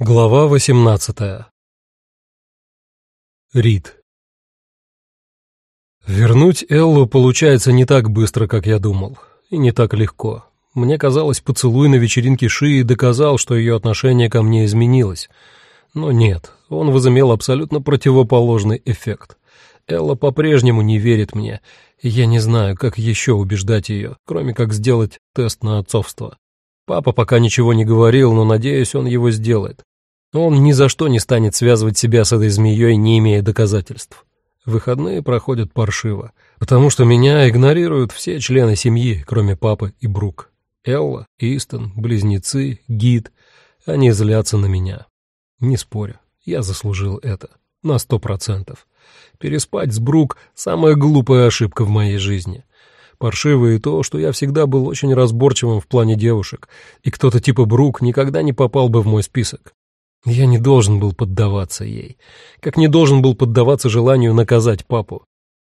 Глава 18 Рид Вернуть Эллу получается не так быстро, как я думал, и не так легко. Мне казалось, поцелуй на вечеринке Шии доказал, что ее отношение ко мне изменилось. Но нет, он возымел абсолютно противоположный эффект. Элла по-прежнему не верит мне, и я не знаю, как еще убеждать ее, кроме как сделать тест на отцовство. Папа пока ничего не говорил, но, надеюсь, он его сделает. Он ни за что не станет связывать себя с этой змеей, не имея доказательств. Выходные проходят паршиво, потому что меня игнорируют все члены семьи, кроме папы и Брук. Элла, Истон, близнецы, гид. Они злятся на меня. Не спорю, я заслужил это. На сто процентов. Переспать с Брук — самая глупая ошибка в моей жизни. Паршиво и то, что я всегда был очень разборчивым в плане девушек, и кто-то типа Брук никогда не попал бы в мой список. Я не должен был поддаваться ей, как не должен был поддаваться желанию наказать папу.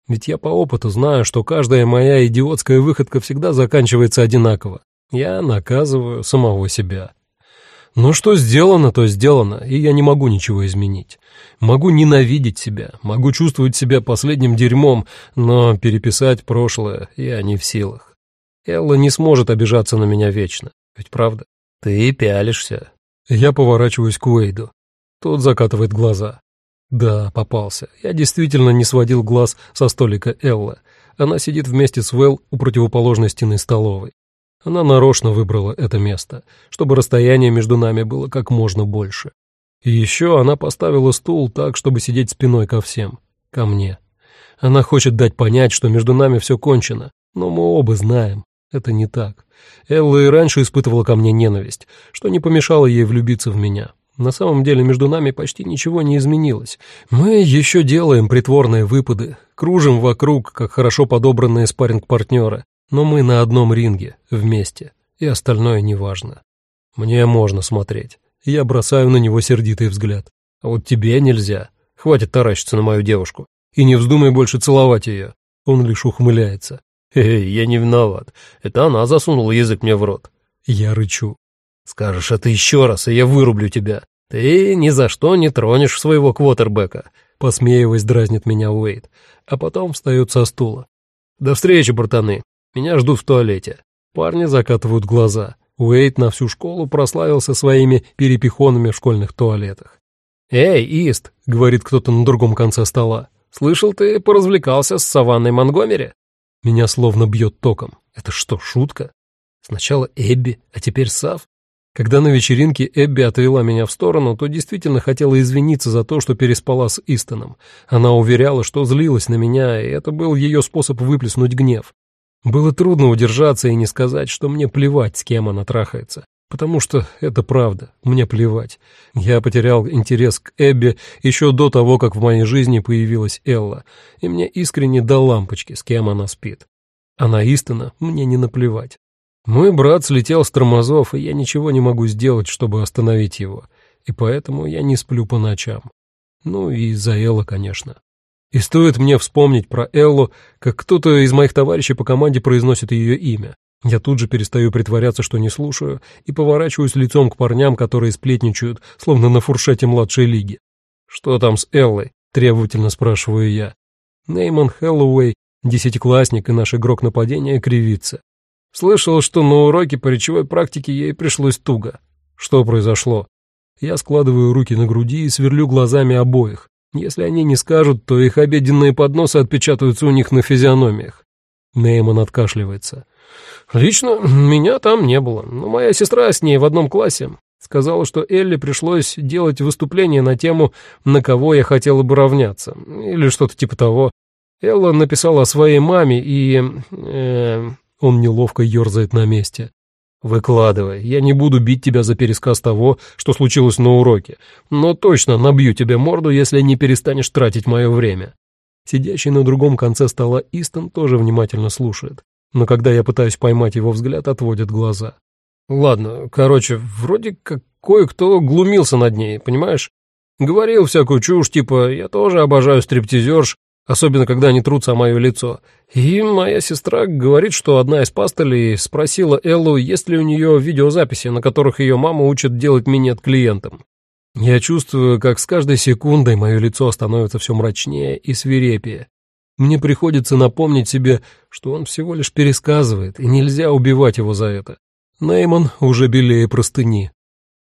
Ведь я по опыту знаю, что каждая моя идиотская выходка всегда заканчивается одинаково. Я наказываю самого себя. Но что сделано, то сделано, и я не могу ничего изменить. Могу ненавидеть себя, могу чувствовать себя последним дерьмом, но переписать прошлое я не в силах. Элла не сможет обижаться на меня вечно, ведь правда? Ты пялишься, я поворачиваюсь к Уэйду. Тот закатывает глаза. Да, попался. Я действительно не сводил глаз со столика Элла. Она сидит вместе с Вэл у противоположной стены столовой. Она нарочно выбрала это место, чтобы расстояние между нами было как можно больше. И еще она поставила стул так, чтобы сидеть спиной ко всем, ко мне. Она хочет дать понять, что между нами все кончено, но мы оба знаем, это не так. Элла и раньше испытывала ко мне ненависть, что не помешало ей влюбиться в меня. На самом деле между нами почти ничего не изменилось. Мы еще делаем притворные выпады, кружим вокруг, как хорошо подобранные спарринг-партнеры, но мы на одном ринге, вместе, и остальное неважно. Мне можно смотреть. Я бросаю на него сердитый взгляд. А вот тебе нельзя. Хватит таращиться на мою девушку. И не вздумай больше целовать ее. Он лишь ухмыляется. «Эй, я не виноват. Это она засунула язык мне в рот». Я рычу. «Скажешь это еще раз, и я вырублю тебя. Ты ни за что не тронешь своего квотербека», — посмеиваясь, дразнит меня Уэйд, а потом встает со стула. «До встречи, братаны. Меня ждут в туалете». Парни закатывают глаза. Уэйд на всю школу прославился своими перепихонами в школьных туалетах. «Эй, Ист», — говорит кто-то на другом конце стола, — «слышал, ты поразвлекался с Саванной Монгомери?» Меня словно бьет током. Это что, шутка? Сначала Эбби, а теперь Сав? Когда на вечеринке Эбби отвела меня в сторону, то действительно хотела извиниться за то, что переспала с Истоном. Она уверяла, что злилась на меня, и это был ее способ выплеснуть гнев. Было трудно удержаться и не сказать, что мне плевать, с кем она трахается. Потому что это правда, мне плевать. Я потерял интерес к Эбби еще до того, как в моей жизни появилась Элла, и мне искренне до лампочки, с кем она спит. Она истина, мне не наплевать. Мой брат слетел с тормозов, и я ничего не могу сделать, чтобы остановить его, и поэтому я не сплю по ночам. Ну и за Элла, конечно. И стоит мне вспомнить про Эллу, как кто-то из моих товарищей по команде произносит ее имя. Я тут же перестаю притворяться, что не слушаю, и поворачиваюсь лицом к парням, которые сплетничают, словно на фуршете младшей лиги. «Что там с Эллой?» — требовательно спрашиваю я. Нейман Хэллоуэй, десятиклассник и наш игрок нападения, кривится. Слышал, что на уроке по речевой практике ей пришлось туго. Что произошло? Я складываю руки на груди и сверлю глазами обоих. Если они не скажут, то их обеденные подносы отпечатаются у них на физиономиях. Нейман откашливается. Лично меня там не было, но моя сестра с ней в одном классе. Сказала, что Элли пришлось делать выступление на тему «На кого я хотела бы равняться» или что-то типа того. Элла написала о своей маме и... Э, он неловко ерзает на месте. «Выкладывай, я не буду бить тебя за пересказ того, что случилось на уроке, но точно набью тебе морду, если не перестанешь тратить мое время». Сидящий на другом конце стола Истон тоже внимательно слушает но когда я пытаюсь поймать его взгляд, отводит глаза. Ладно, короче, вроде как кое-кто глумился над ней, понимаешь? Говорил всякую чушь, типа «я тоже обожаю стриптизерш», особенно когда они трутся о мое лицо. И моя сестра говорит, что одна из пастолей спросила Эллу, есть ли у нее видеозаписи, на которых ее мама учит делать минет клиентам. Я чувствую, как с каждой секундой мое лицо становится все мрачнее и свирепее. Мне приходится напомнить себе, что он всего лишь пересказывает, и нельзя убивать его за это. Нейман уже белее простыни.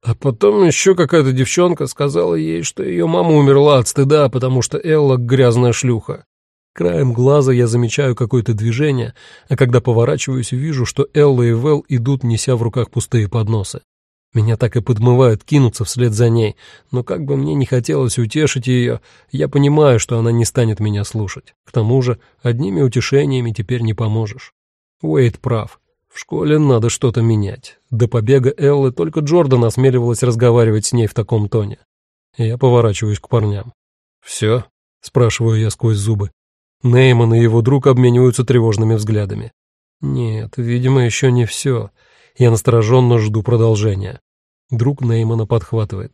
А потом еще какая-то девчонка сказала ей, что ее мама умерла от стыда, потому что Элла грязная шлюха. Краем глаза я замечаю какое-то движение, а когда поворачиваюсь, вижу, что Элла и Вэл идут, неся в руках пустые подносы. Меня так и подмывают кинуться вслед за ней, но как бы мне не хотелось утешить ее, я понимаю, что она не станет меня слушать. К тому же, одними утешениями теперь не поможешь. Уэйд прав. В школе надо что-то менять. До побега Эллы только Джордан осмеливалась разговаривать с ней в таком тоне. Я поворачиваюсь к парням. «Все?» — спрашиваю я сквозь зубы. Нейман и его друг обмениваются тревожными взглядами. «Нет, видимо, еще не все. Я настороженно жду продолжения. Друг Неймана подхватывает.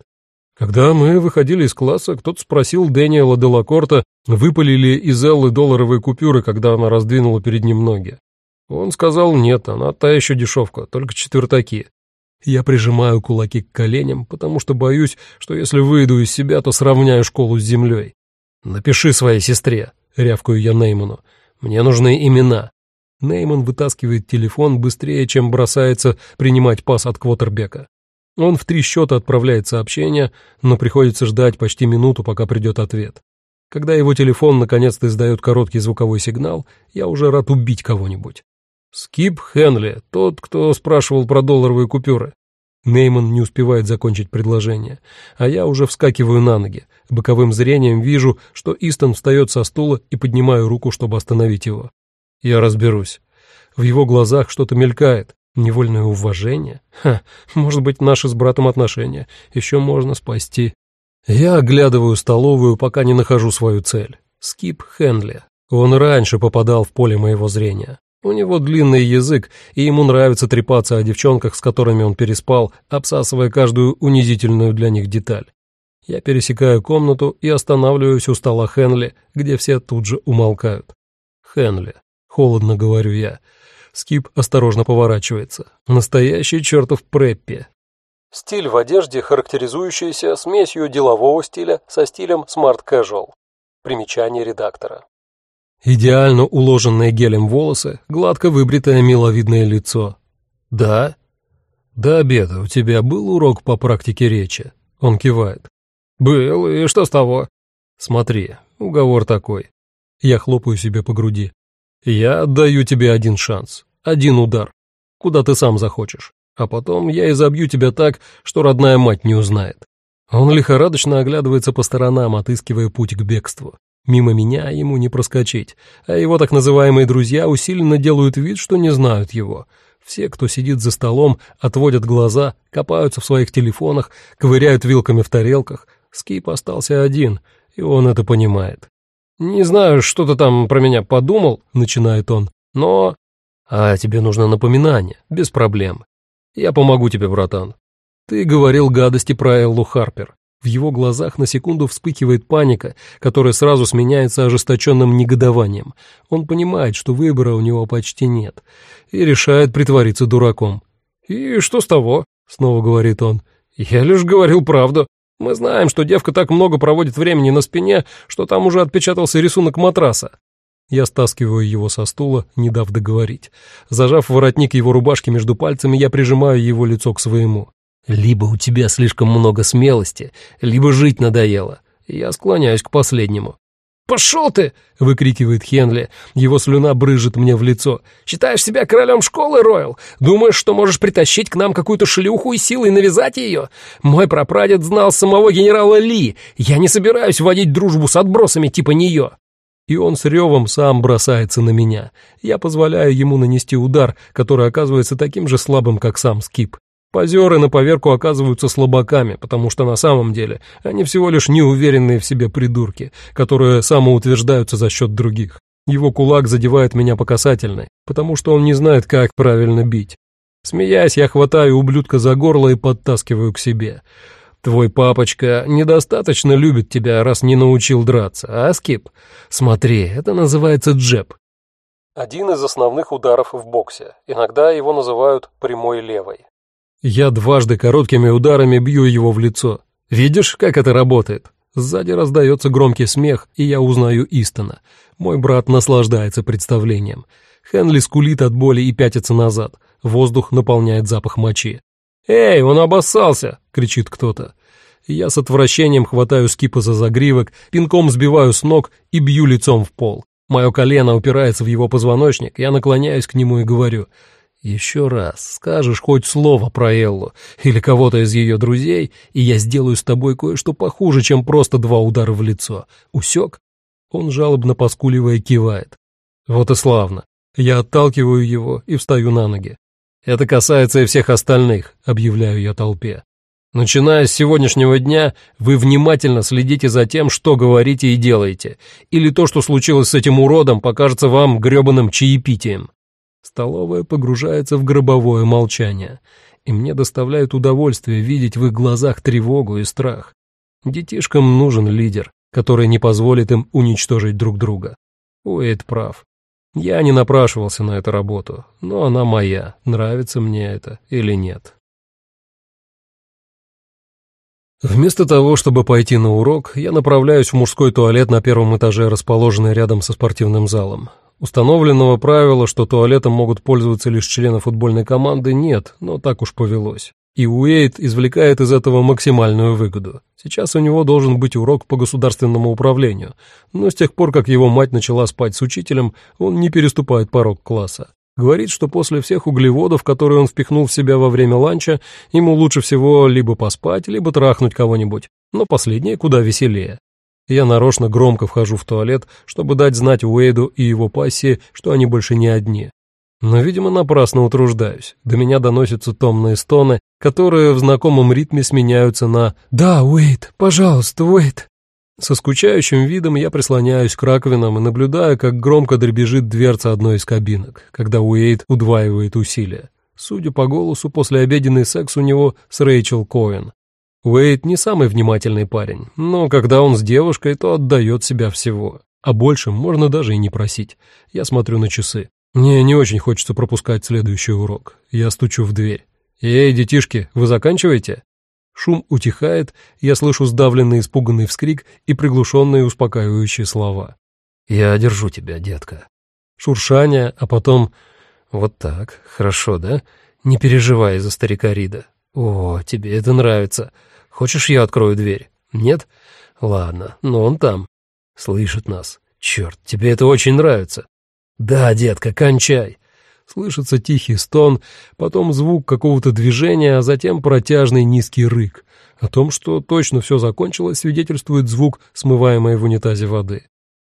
Когда мы выходили из класса, кто-то спросил Дэниела Делакорта, выпалили из Эллы долларовые купюры, когда она раздвинула перед ним ноги. Он сказал, нет, она та еще дешевка, только четвертаки. Я прижимаю кулаки к коленям, потому что боюсь, что если выйду из себя, то сравняю школу с землей. «Напиши своей сестре», — рявкаю я Нейману. «Мне нужны имена». Нейман вытаскивает телефон быстрее, чем бросается принимать пас от Квотербека. Он в три счета отправляет сообщение, но приходится ждать почти минуту, пока придет ответ. Когда его телефон наконец-то издает короткий звуковой сигнал, я уже рад убить кого-нибудь. Скип Хенли, тот, кто спрашивал про долларовые купюры. Нейман не успевает закончить предложение, а я уже вскакиваю на ноги. Боковым зрением вижу, что Истон встает со стула и поднимаю руку, чтобы остановить его. Я разберусь. В его глазах что-то мелькает, Невольное уважение? Ха, может быть, наши с братом отношения еще можно спасти. Я оглядываю столовую, пока не нахожу свою цель. Скип Хенли. Он раньше попадал в поле моего зрения. У него длинный язык, и ему нравится трепаться о девчонках, с которыми он переспал, обсасывая каждую унизительную для них деталь. Я пересекаю комнату и останавливаюсь у стола Хенли, где все тут же умолкают. «Хенли», — холодно говорю я, — Скип осторожно поворачивается. Настоящий чертов преппи. Стиль в одежде, характеризующийся смесью делового стиля со стилем смарт-кэжуал. Примечание редактора. Идеально уложенные гелем волосы, гладко выбритое миловидное лицо. «Да?» «До обеда у тебя был урок по практике речи?» Он кивает. «Был, и что с того?» «Смотри, уговор такой». Я хлопаю себе по груди. Я отдаю тебе один шанс, один удар, куда ты сам захочешь, а потом я изобью тебя так, что родная мать не узнает. Он лихорадочно оглядывается по сторонам, отыскивая путь к бегству. Мимо меня ему не проскочить, а его так называемые друзья усиленно делают вид, что не знают его. Все, кто сидит за столом, отводят глаза, копаются в своих телефонах, ковыряют вилками в тарелках. Скип остался один, и он это понимает. «Не знаю, что ты там про меня подумал», — начинает он, — «но...» «А тебе нужно напоминание, без проблем. Я помогу тебе, братан. Ты говорил гадости про Эллу Харпер». В его глазах на секунду вспыхивает паника, которая сразу сменяется ожесточенным негодованием. Он понимает, что выбора у него почти нет, и решает притвориться дураком. «И что с того?» — снова говорит он. «Я лишь говорил правду. Мы знаем, что девка так много проводит времени на спине, что там уже отпечатался рисунок матраса. Я стаскиваю его со стула, не дав договорить. Зажав воротник его рубашки между пальцами, я прижимаю его лицо к своему. «Либо у тебя слишком много смелости, либо жить надоело. Я склоняюсь к последнему. «Пошел ты!» — выкрикивает Хенли. Его слюна брыжет мне в лицо. «Считаешь себя королем школы, Ройл? Думаешь, что можешь притащить к нам какую-то шлюху и силой навязать ее? Мой прапрадед знал самого генерала Ли. Я не собираюсь водить дружбу с отбросами типа нее». И он с ревом сам бросается на меня. Я позволяю ему нанести удар, который оказывается таким же слабым, как сам Скип. Позеры на поверку оказываются слабаками, потому что на самом деле они всего лишь неуверенные в себе придурки, которые самоутверждаются за счет других. Его кулак задевает меня по касательной, потому что он не знает, как правильно бить. Смеясь, я хватаю ублюдка за горло и подтаскиваю к себе. Твой папочка недостаточно любит тебя, раз не научил драться, а, Скип? Смотри, это называется джеб. Один из основных ударов в боксе. Иногда его называют прямой левой. Я дважды короткими ударами бью его в лицо. Видишь, как это работает?» Сзади раздается громкий смех, и я узнаю Истона. Мой брат наслаждается представлением. Хенли скулит от боли и пятится назад. Воздух наполняет запах мочи. «Эй, он обоссался!» — кричит кто-то. Я с отвращением хватаю скипа за загривок, пинком сбиваю с ног и бью лицом в пол. Мое колено упирается в его позвоночник, я наклоняюсь к нему и говорю — еще раз скажешь хоть слово про Эллу или кого-то из ее друзей, и я сделаю с тобой кое-что похуже, чем просто два удара в лицо. Усек? Он жалобно поскуливая кивает. Вот и славно. Я отталкиваю его и встаю на ноги. Это касается и всех остальных, объявляю я толпе. Начиная с сегодняшнего дня, вы внимательно следите за тем, что говорите и делаете, или то, что случилось с этим уродом, покажется вам грёбаным чаепитием. Столовая погружается в гробовое молчание, и мне доставляет удовольствие видеть в их глазах тревогу и страх. Детишкам нужен лидер, который не позволит им уничтожить друг друга. Уэйд прав. Я не напрашивался на эту работу, но она моя, нравится мне это или нет. Вместо того, чтобы пойти на урок, я направляюсь в мужской туалет на первом этаже, расположенный рядом со спортивным залом. Установленного правила, что туалетом могут пользоваться лишь члены футбольной команды, нет, но так уж повелось. И Уэйт извлекает из этого максимальную выгоду. Сейчас у него должен быть урок по государственному управлению, но с тех пор, как его мать начала спать с учителем, он не переступает порог класса. Говорит, что после всех углеводов, которые он впихнул в себя во время ланча, ему лучше всего либо поспать, либо трахнуть кого-нибудь, но последнее куда веселее. Я нарочно громко вхожу в туалет, чтобы дать знать Уэйду и его пассии, что они больше не одни. Но, видимо, напрасно утруждаюсь. До меня доносятся томные стоны, которые в знакомом ритме сменяются на «Да, Уэйд, пожалуйста, Уэйд». Со скучающим видом я прислоняюсь к раковинам и наблюдаю, как громко дребезжит дверца одной из кабинок, когда Уэйд удваивает усилия. Судя по голосу, послеобеденный секс у него с Рэйчел Коэн. Уэйд не самый внимательный парень, но когда он с девушкой, то отдает себя всего. А больше можно даже и не просить. Я смотрю на часы. Мне не очень хочется пропускать следующий урок. Я стучу в дверь. «Эй, детишки, вы заканчиваете?» Шум утихает, я слышу сдавленный испуганный вскрик и приглушенные успокаивающие слова. «Я держу тебя, детка». Шуршание, а потом... Вот так, хорошо, да? Не переживай за старика Рида. О, тебе это нравится. Хочешь, я открою дверь? Нет? Ладно, но он там. Слышит нас. Черт, тебе это очень нравится. Да, детка, кончай. Слышится тихий стон, потом звук какого-то движения, а затем протяжный низкий рык. О том, что точно все закончилось, свидетельствует звук смываемой в унитазе воды.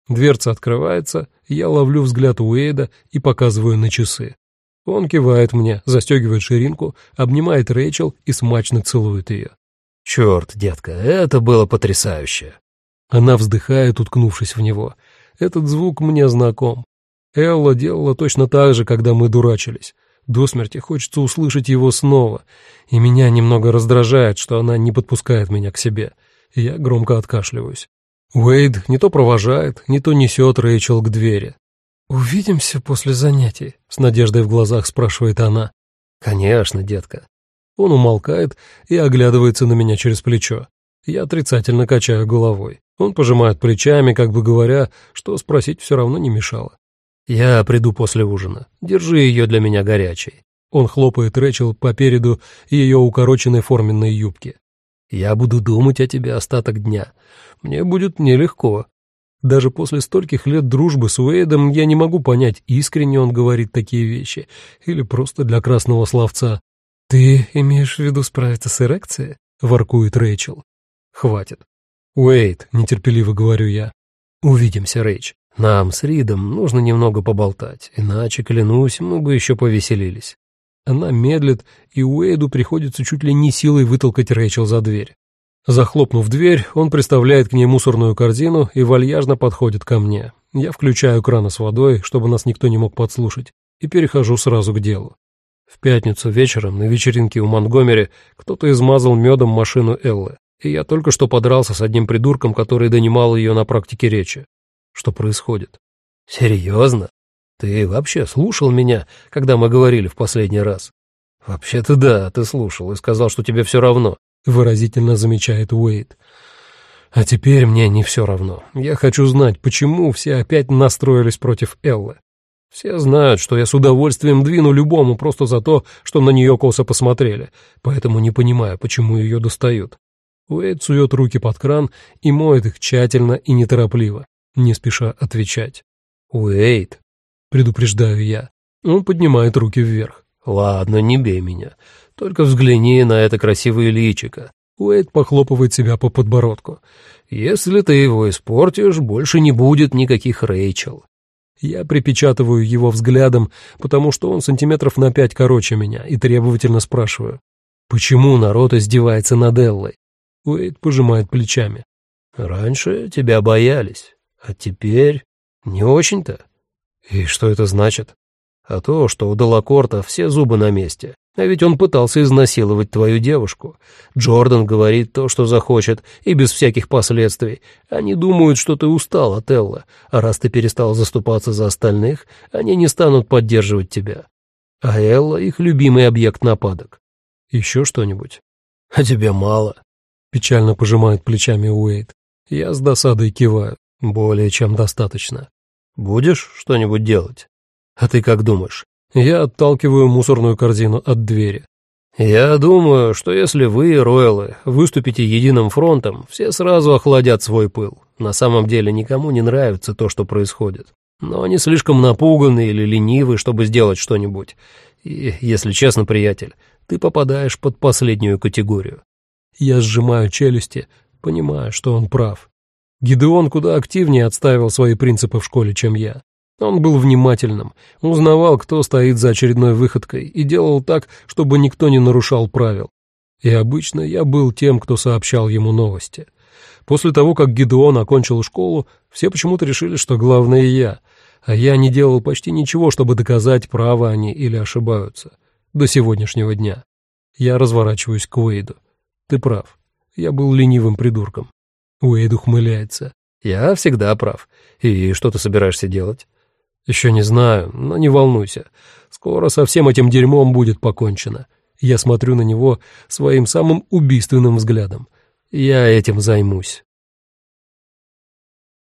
Дверца открывается, я ловлю взгляд Уэйда и показываю на часы. Он кивает мне, застегивает ширинку, обнимает Рэйчел и смачно целует ее. «Черт, детка, это было потрясающе!» Она вздыхает, уткнувшись в него. Этот звук мне знаком. Элла делала точно так же, когда мы дурачились. До смерти хочется услышать его снова, и меня немного раздражает, что она не подпускает меня к себе. Я громко откашливаюсь. Уэйд не то провожает, не то несет Рэйчел к двери. «Увидимся после занятий?» — с надеждой в глазах спрашивает она. «Конечно, детка. Он умолкает и оглядывается на меня через плечо. Я отрицательно качаю головой. Он пожимает плечами, как бы говоря, что спросить все равно не мешало. «Я приду после ужина. Держи ее для меня горячей». Он хлопает Рэчел по переду ее укороченной форменной юбки. «Я буду думать о тебе остаток дня. Мне будет нелегко. Даже после стольких лет дружбы с Уэйдом я не могу понять, искренне он говорит такие вещи или просто для красного словца. «Ты имеешь в виду справиться с эрекцией?» — воркует Рэйчел. «Хватит». «Уэйт», — нетерпеливо говорю я. «Увидимся, Рэйч. Нам с Ридом нужно немного поболтать, иначе, клянусь, мы бы еще повеселились». Она медлит, и Уэйду приходится чуть ли не силой вытолкать Рэйчел за дверь. Захлопнув дверь, он приставляет к ней мусорную корзину и вальяжно подходит ко мне. Я включаю краны с водой, чтобы нас никто не мог подслушать, и перехожу сразу к делу. В пятницу вечером на вечеринке у Монгомери кто-то измазал медом машину Эллы, и я только что подрался с одним придурком, который донимал ее на практике речи. Что происходит? Серьезно? Ты вообще слушал меня, когда мы говорили в последний раз? Вообще-то да, ты слушал и сказал, что тебе все равно. — выразительно замечает Уэйд. «А теперь мне не все равно. Я хочу знать, почему все опять настроились против Эллы. Все знают, что я с удовольствием двину любому просто за то, что на нее косо посмотрели, поэтому не понимаю, почему ее достают. Уэйд сует руки под кран и моет их тщательно и неторопливо, не спеша отвечать. «Уэйд», — предупреждаю я. Он поднимает руки вверх. «Ладно, не бей меня. Только взгляни на это красивое личико». Уэйд похлопывает себя по подбородку. «Если ты его испортишь, больше не будет никаких Рэйчел. Я припечатываю его взглядом, потому что он сантиметров на пять короче меня, и требовательно спрашиваю. «Почему народ издевается над Эллой?» Уэйд пожимает плечами. «Раньше тебя боялись, а теперь не очень-то». «И что это значит?» «А то, что у Делакорта все зубы на месте. А ведь он пытался изнасиловать твою девушку. Джордан говорит то, что захочет, и без всяких последствий. Они думают, что ты устал от Элла, а раз ты перестал заступаться за остальных, они не станут поддерживать тебя. А Элла — их любимый объект нападок. Еще что-нибудь? А тебе мало. Печально пожимает плечами Уэйд. Я с досадой киваю. Более чем достаточно. Будешь что-нибудь делать? А ты как думаешь, я отталкиваю мусорную корзину от двери. «Я думаю, что если вы, Ройлы, выступите единым фронтом, все сразу охладят свой пыл. На самом деле никому не нравится то, что происходит. Но они слишком напуганы или ленивы, чтобы сделать что-нибудь. И, если честно, приятель, ты попадаешь под последнюю категорию». Я сжимаю челюсти, понимая, что он прав. Гидеон куда активнее отстаивал свои принципы в школе, чем я. Он был внимательным, узнавал, кто стоит за очередной выходкой, и делал так, чтобы никто не нарушал правил. И обычно я был тем, кто сообщал ему новости. После того, как Гидеон окончил школу, все почему-то решили, что главное я, а я не делал почти ничего, чтобы доказать, правы они или ошибаются. До сегодняшнего дня. Я разворачиваюсь к Уэйду. Ты прав. Я был ленивым придурком. Уэйд ухмыляется. Я всегда прав. И что ты собираешься делать? Еще не знаю, но не волнуйся. Скоро со всем этим дерьмом будет покончено. Я смотрю на него своим самым убийственным взглядом. Я этим займусь.